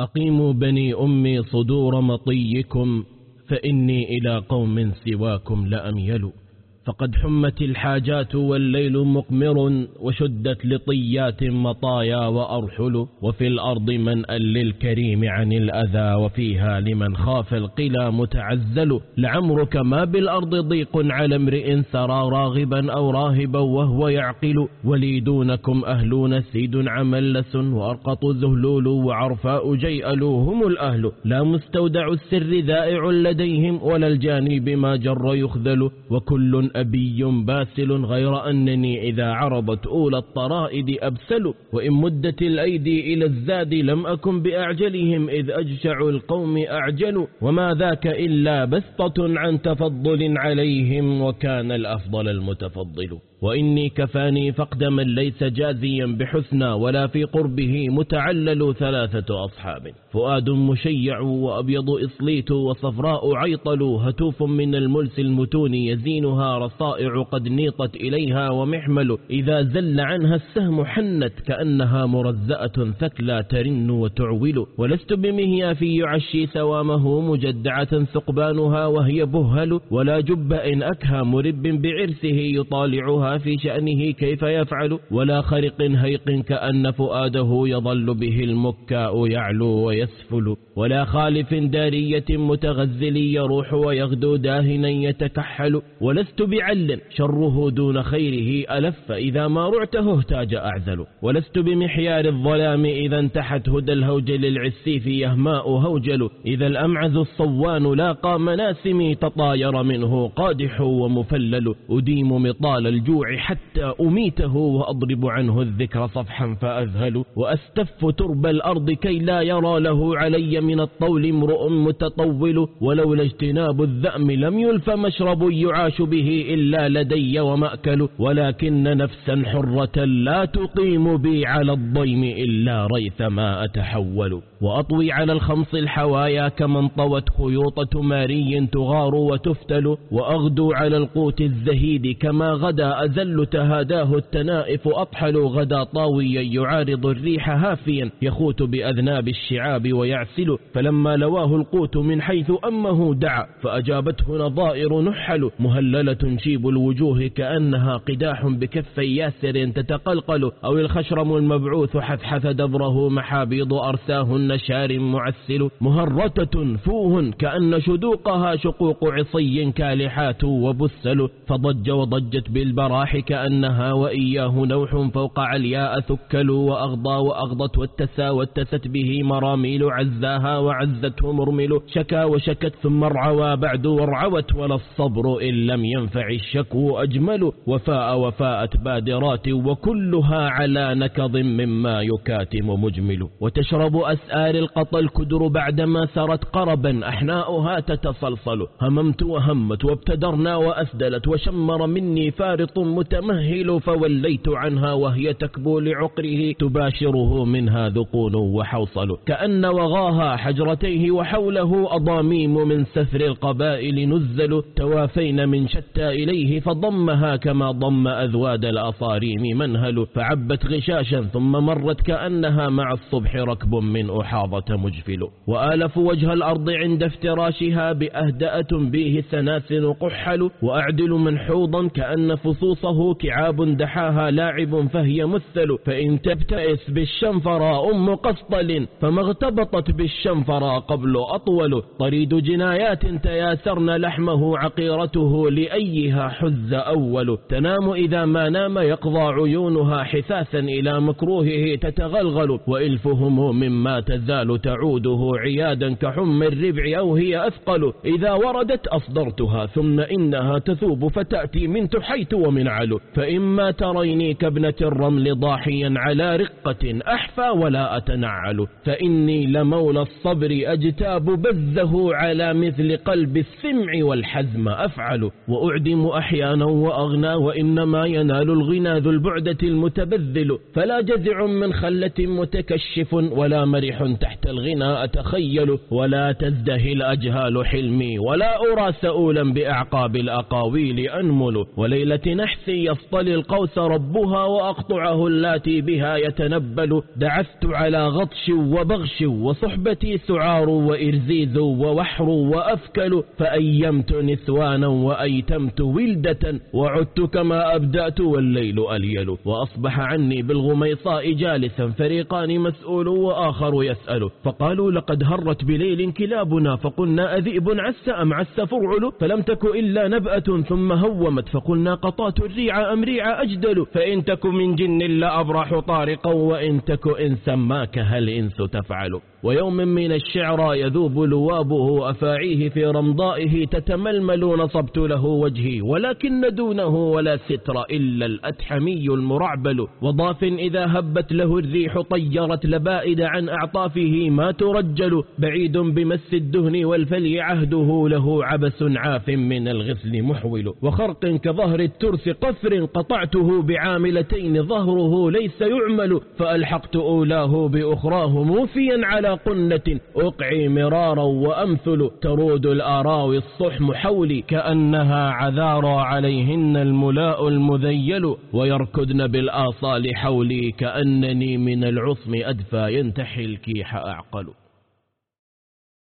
أقيموا بني أمي صدور مطيكم فإني إلى قوم سواكم لأميل فقد حمت الحاجات والليل مقمر وشدت لطيات مطايا وأرحل وفي الأرض من للكريم عن الأذى وفيها لمن خاف القلى متعزل لعمرك ما بالأرض ضيق على امرئ سرى راغبا أو راهبا وهو يعقل ولي دونكم أهلون سيد عملس وأرقط ذهلول وعرفاء جيئل هم الأهل لا مستودع السر ذائع لديهم ولا الجاني بما جر يخذل وكل أبي باسل غير أنني إذا عرضت أولى الطرائد أبسل وإن مدت الأيدي إلى الزاد لم أكن بأعجلهم إذ أجشع القوم أعجل وما ذاك إلا بسطة عن تفضل عليهم وكان الأفضل المتفضل. وإني كفاني فقد من ليس جازيا بحسنى ولا في قربه متعلل ثلاثة أصحاب. فؤاد مشيع وأبيض إصليت وصفراء عيطل هتوف من الملس المتون يزينها رصائع قد نيطت إليها ومحمل إذا زل عنها السهم حنت كأنها مرزأة ثكلى ترن وتعول ولست بمهيافي يعشي سوامه مجدعة ثقبانها وهي بهل. ولا جب إن أكهى مرب بعرسه يطالعها في شأنه كيف يفعل؟ ولا خرق هيق كأن فؤاده يظل به المكاء يعلو ويسفل. ولا خالف دارية متغزل يروح ويغدو داهنا يتكحل. ولست بعل شره دون خيره ألف. إذا ما رعته اهتاج أعزل ولست بمحيار الظلام إذا انتحت هدى الهوجل العسيف يهماء هوجل. إذا الأمعز الصوان لاقى مناسمي تطاير منه قادح ومفلل. أديم مطال الجوع حتى أميته وأضرب عنه الذكر صفحا فأذهل وأستف ترب الأرض كي لا يرى له علي من الطول امرؤ متطول ولولا اجتناب الذأم لم يلف مشرب يعاش به إلا لدي ومأكل ولكن نفسا حرة لا تقيم بي على الضيم إلا ريث ما أتحول وأطوي على الخمص الحوايا كمن طوت خيوطة ماري تغار وتفتل وأغدو على القوت الزهيد كما غدا أزل تهاداه التنائف أطحل غدا طاويا يعارض الريح هافيا يخوت بأذناب الشعاب ويعسل فلما لواه القوت من حيث أمه دعا فأجابته نظائر نحل مهللة شيب الوجوه كأنها قداح بكفي ياسر تتقلقل أو الخشرم المبعوث حثحث دبره محابيض أرساه النشار معسل مهرتة فوه كأن شدوقها شقوق عصي كالحات وبسل فضج وضجت بالبراح كأنها وإياه نوح فوق علياء ثكلوا وأغضى وأغضت واتسى واتست به مراميل عزاها وعزته مرمل شكا وشكت ثم ارعوى بعد وارعوت ولا الصبر إن لم ينفع الشكو أجمل وفاء وفاءت بادرات وكلها على نكض مما يكاتم مجمل وتشرب أسآل القطى الكدر بعدما سرت قربا أحناؤها تتصلصل هممت وهمت وابتدرنا وأسدلت وشمر مني فارط متمهل فوليت عنها وهي تكبو لعقره تباشره منها ذقون وحوصل. كأن وغاها حجرتيه وحوله أضاميم من سثر القبائل نزل. توافين من شتى إليه فضمها كما ضم أذواد الأصاريم منهل. فعبت غشاشا ثم مرت كأنها مع الصبح ركب من أحاضة مجفل. وآلف وجه الأرض عند افتراشها بأهدأة به سناسن قحل. وأعدل منحوضا كأن فصوصه كعاب دحاها لاعب فهي مثل. فإن تبتئس بالشنفراء أم قسطل. فما اغتبطت بالشنفراء قبل أطول. طريد جنايات تياسرن لحمه عقيرته لأيها حز أول. تنام إذا ما نام يقضى عيونها حثاثا إلى مكروهه تتغلغل. وإلفهم مما تزال تعوده عيادا كحم الربع أو هي أثقل. إذا وردت أصدرتها ثم إنها تثوب فتأتي من تحيت ومن علو فإما تريني كابنة الرمل ضاحيا على رقة أحفى ولا أتنعل. فإني لمولى الصبر أجتاب بزه على مثل قلب السمع والحزم أفعل. وأعدم أحيانا وأغنى وإنما ينال الغنى ذو البعدة المتبذل. فلا جزع من خلة متكشف ولا مرح تحت الغنى أتخيل ولا تزدهي الأجهال حلمي ولا أرى سؤولا بأعقاب الأقاويل أنمل وليلة نحس يصطلي القوس ربها وأقطعه اللاتي بها يتنبل دعثت على غطش وبغش وصحبتي سعار وإرزيز ووحر وأفكل فأيمت نسوانا وأيتمت ولدة وعدت كما أبدأت والليل أليل وأصبح عني بالغميصاء جالسا فريقان مسؤول وآخر يسأل فقالوا لقد هرت بليل كلابنا فقلنا أذئب عس أم عس فرعل؟ فلم تك إلا نبأة ثم هومت فقلنا قطات الريع أم ريع أجدل؟ فإن تك من جن لأبرح طارقا وإن تك إن سماك هل إنس تفعل؟ ويوم من الشعرى يذوب لوابه أفاعيه في رمضائه تتململ نصبت له وجهي ولكن دونه ولا ستر إلا الأتحمي المرعبل. وضاف إذا هبت له الريح طيرت لبائد عن أعطافه ما ترجل بعيد بمس الدهن والفلي عهده له عبس عاف من الغسل محول. وخرق كظهر الترس قفر قطعته بعاملتين ظهره ليس يعمل فألحقت أولاه بأخراه موفيا على قنة أقعي مرارا وأمثل ترود الآراوي الصحم حولي كأنها عذارى عليهن الملاء المذيل ويركضن بالآصال حولي كأنني من العصم أدفى ينتحي الكيح أعقل.